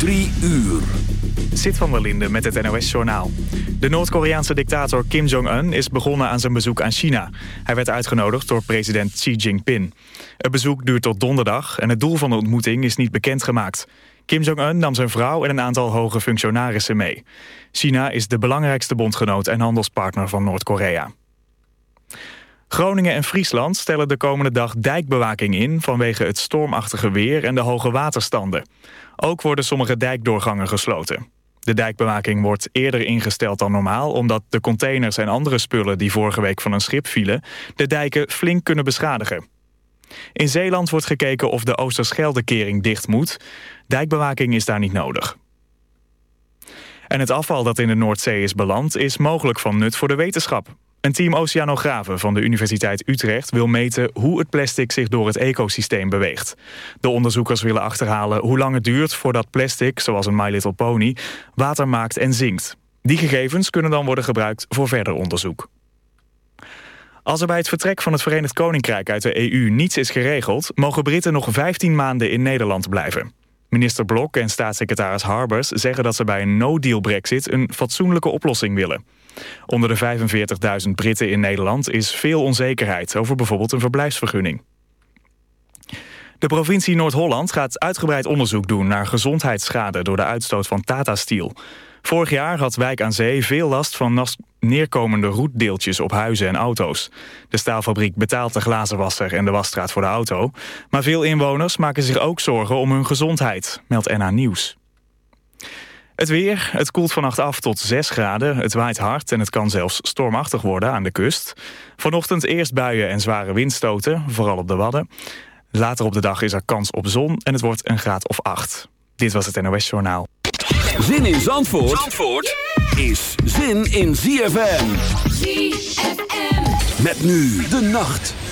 Drie uur. Zit van der met het NOS-journaal. De Noord-Koreaanse dictator Kim Jong-un is begonnen aan zijn bezoek aan China. Hij werd uitgenodigd door president Xi Jinping. Het bezoek duurt tot donderdag en het doel van de ontmoeting is niet bekendgemaakt. Kim Jong-un nam zijn vrouw en een aantal hoge functionarissen mee. China is de belangrijkste bondgenoot en handelspartner van Noord-Korea. Groningen en Friesland stellen de komende dag dijkbewaking in... vanwege het stormachtige weer en de hoge waterstanden. Ook worden sommige dijkdoorgangen gesloten. De dijkbewaking wordt eerder ingesteld dan normaal... omdat de containers en andere spullen die vorige week van een schip vielen... de dijken flink kunnen beschadigen. In Zeeland wordt gekeken of de Oosterscheldekering dicht moet. Dijkbewaking is daar niet nodig. En het afval dat in de Noordzee is beland... is mogelijk van nut voor de wetenschap. Een team oceanografen van de Universiteit Utrecht wil meten hoe het plastic zich door het ecosysteem beweegt. De onderzoekers willen achterhalen hoe lang het duurt voordat plastic, zoals een My Little Pony, water maakt en zinkt. Die gegevens kunnen dan worden gebruikt voor verder onderzoek. Als er bij het vertrek van het Verenigd Koninkrijk uit de EU niets is geregeld... mogen Britten nog 15 maanden in Nederland blijven. Minister Blok en staatssecretaris Harbers zeggen dat ze bij een no-deal brexit... een fatsoenlijke oplossing willen. Onder de 45.000 Britten in Nederland is veel onzekerheid... over bijvoorbeeld een verblijfsvergunning. De provincie Noord-Holland gaat uitgebreid onderzoek doen... naar gezondheidsschade door de uitstoot van Tata Steel. Vorig jaar had Wijk aan Zee veel last van neerkomende roetdeeltjes op huizen en auto's. De staalfabriek betaalt de glazenwasser en de wasstraat voor de auto. Maar veel inwoners maken zich ook zorgen om hun gezondheid, meldt NA Nieuws. Het weer, het koelt vannacht af tot 6 graden. Het waait hard en het kan zelfs stormachtig worden aan de kust. Vanochtend eerst buien en zware windstoten, vooral op de Wadden. Later op de dag is er kans op zon en het wordt een graad of 8. Dit was het NOS Journaal. Zin in Zandvoort, Zandvoort is zin in ZFM. ZFM. Met nu de nacht.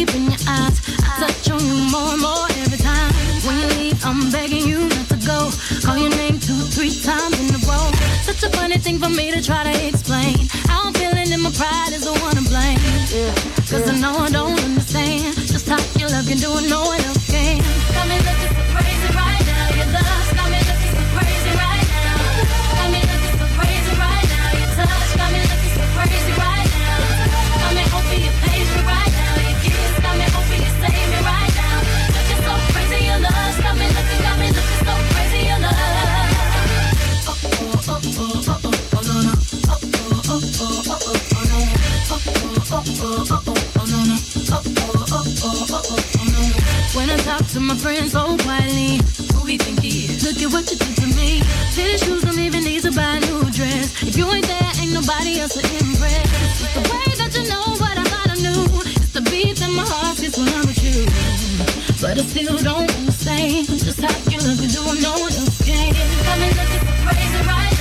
Deep in your eyes. I touch on you more and more every time. When you leave, I'm begging you not to go. Call your name two, three times in a row. Such a funny thing for me to try to explain. How I'm feeling and my pride is the one to blame. Cause I know I don't understand just how your love can do it, no one else can. Got me looking so to my friends so quietly, who we think he is? Look at what you did to me. Tennis shoes don't even need to buy a new dress. If you ain't there, ain't nobody else to impress. It's the way that you know what I thought I knew. It's the beat that my heart gets when I'm with you. But I still don't understand just how you look and do what no one else can. Got me looking so crazy right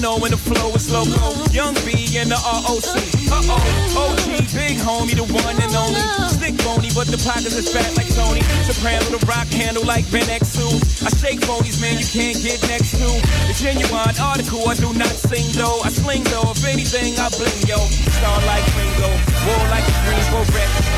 know when the flow is loco. Young B and the ROC. Uh oh, OG, big homie, the one and only. Stick bony, but the pockets is fat like Tony. Soprano, the rock handle like Ben X2. I shake phonies, man, you can't get next to. The genuine article, I do not sing though. I sling though, if anything, I bling yo. Star like Ringo, war like a Greensboro wreck.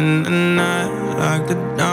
In the night like the diamond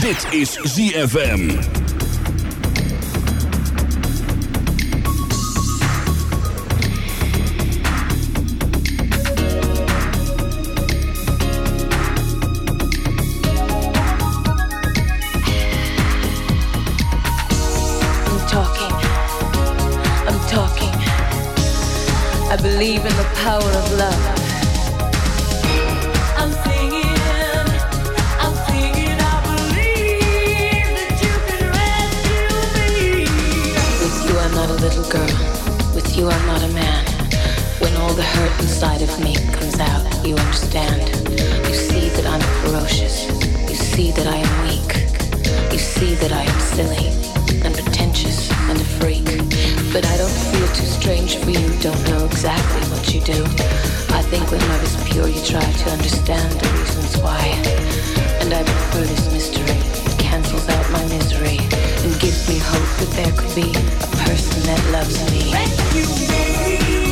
Dit is ZFM. Believe in the power of love. I'm singing. Little girl. With you, I'm not a man. When all the hurt inside of me comes out, you understand. You see that I'm ferocious. You see that I am weak. You see that I am silly and pretentious and a freak. But I don't feel too strange for you, don't know exactly what you do. I think when love is pure, you try to understand the reasons why. And I prefer this mystery. Cancels out my misery and gives me hope that there could be a person that loves me.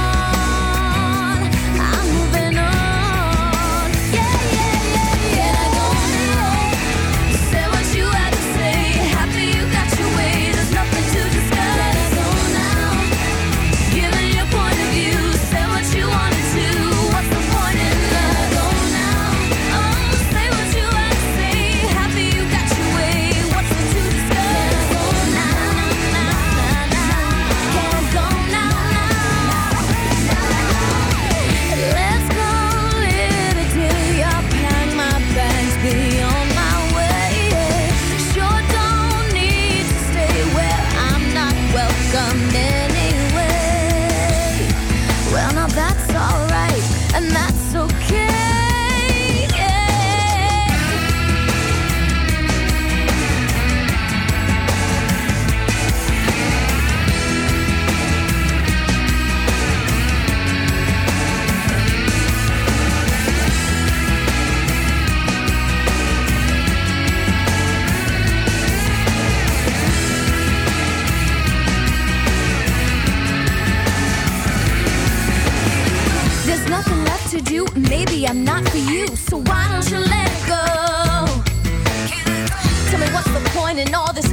In all this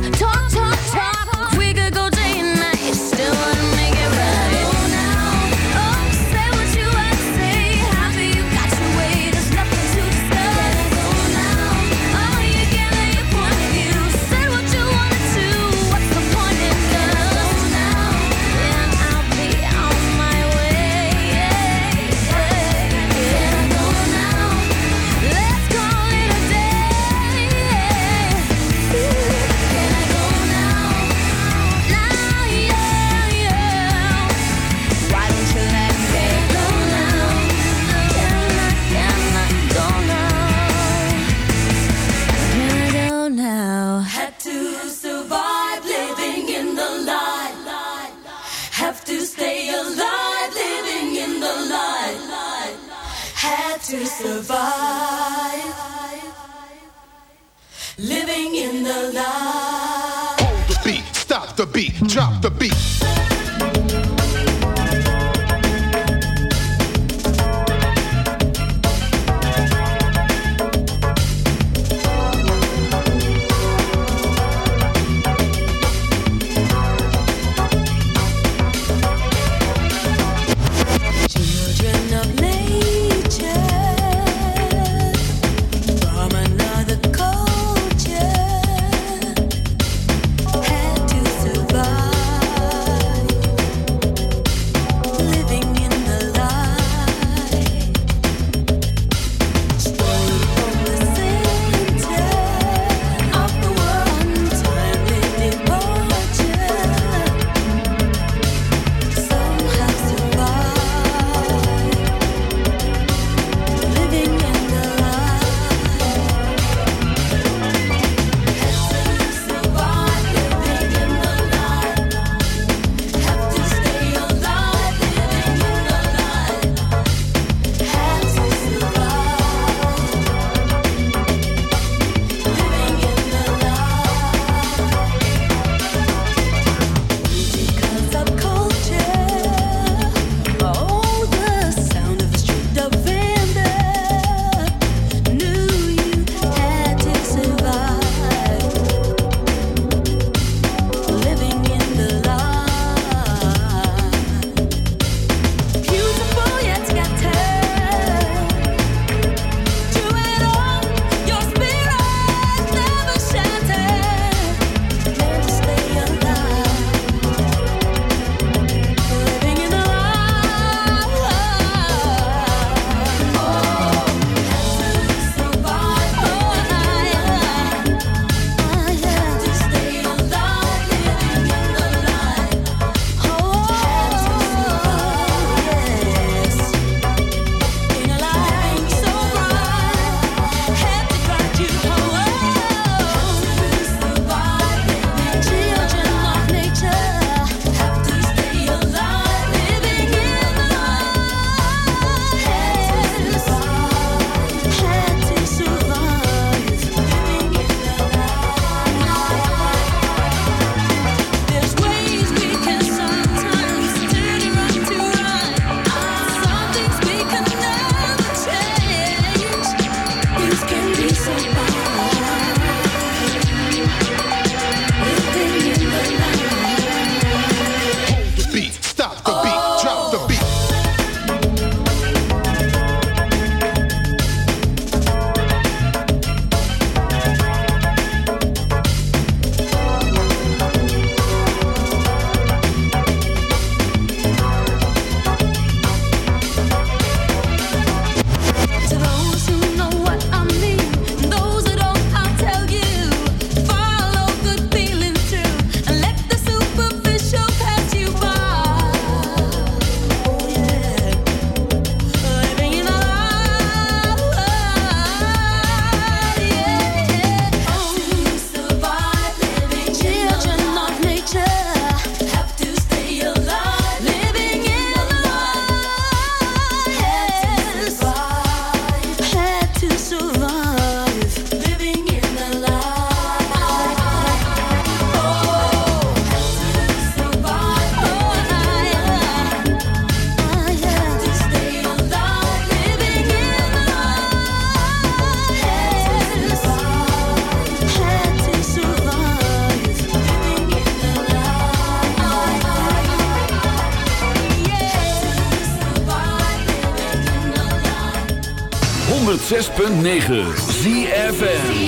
106.9 ZFN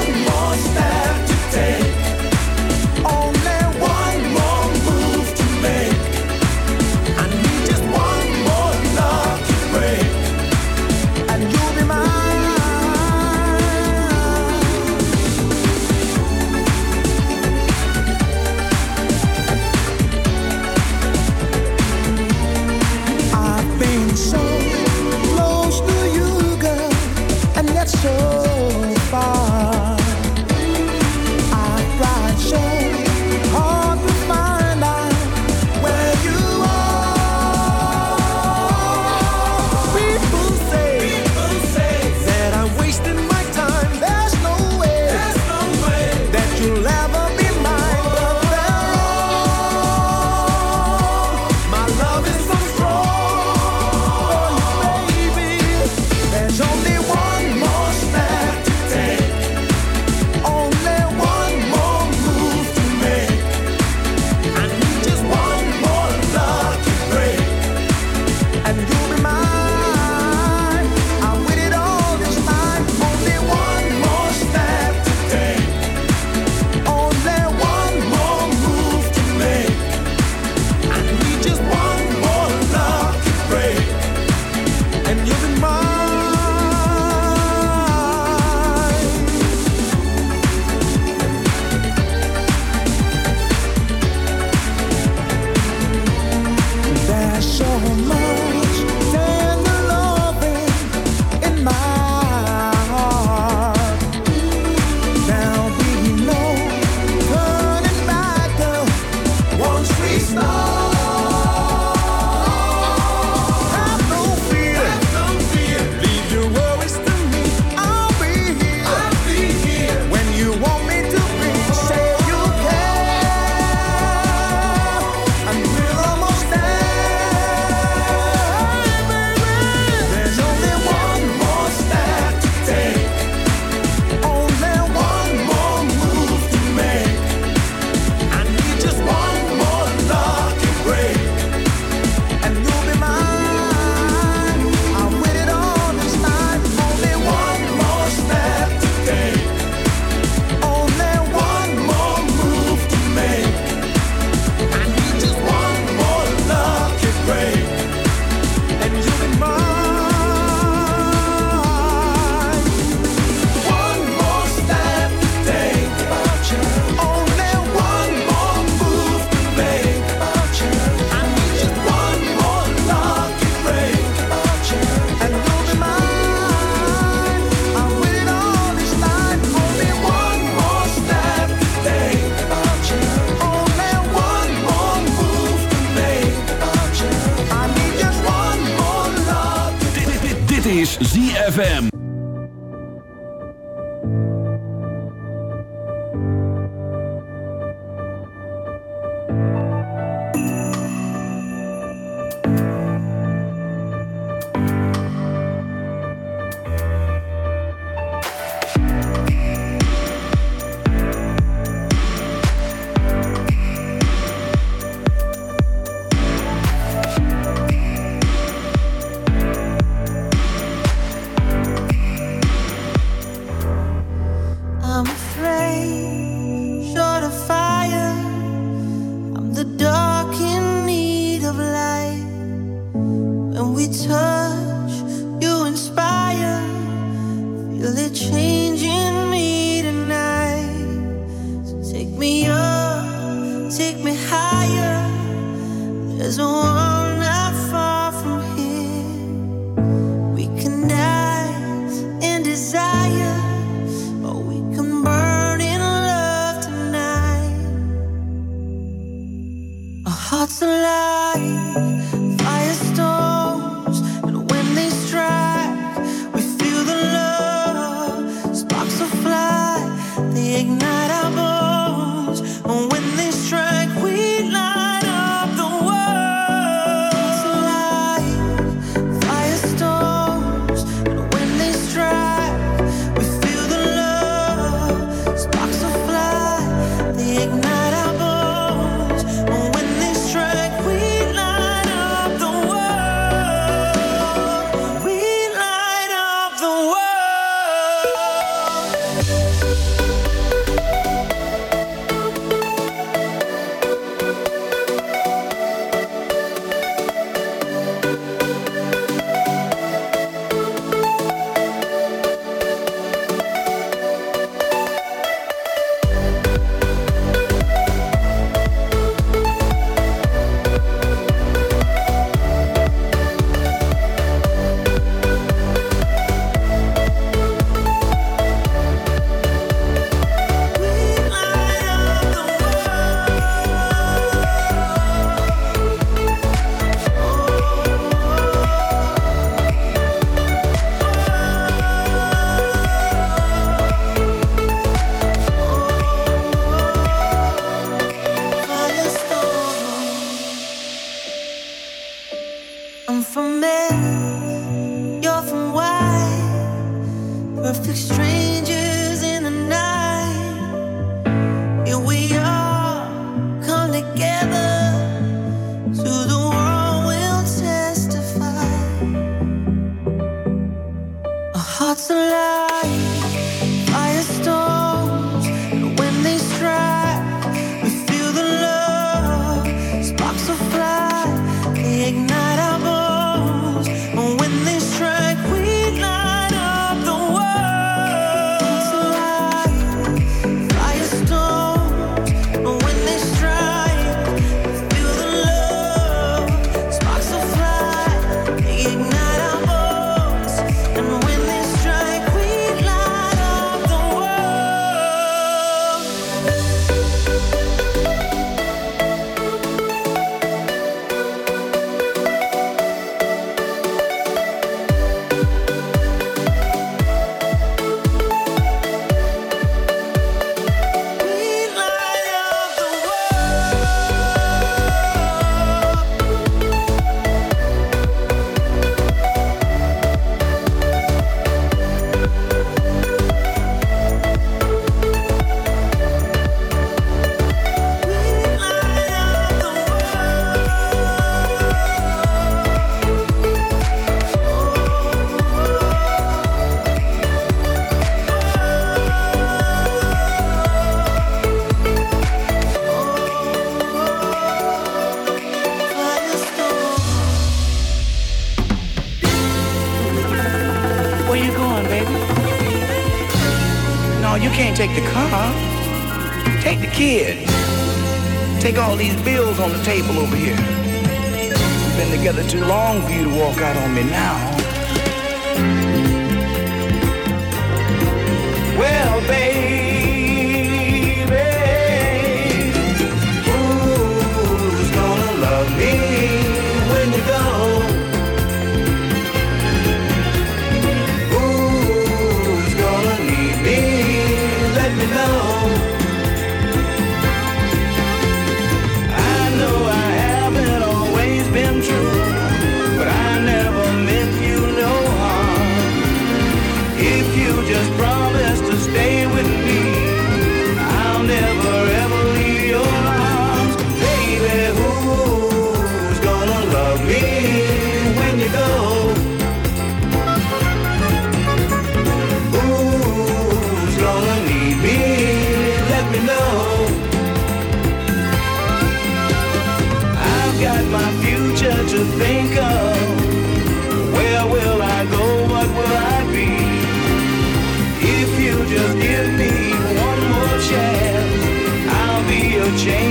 change.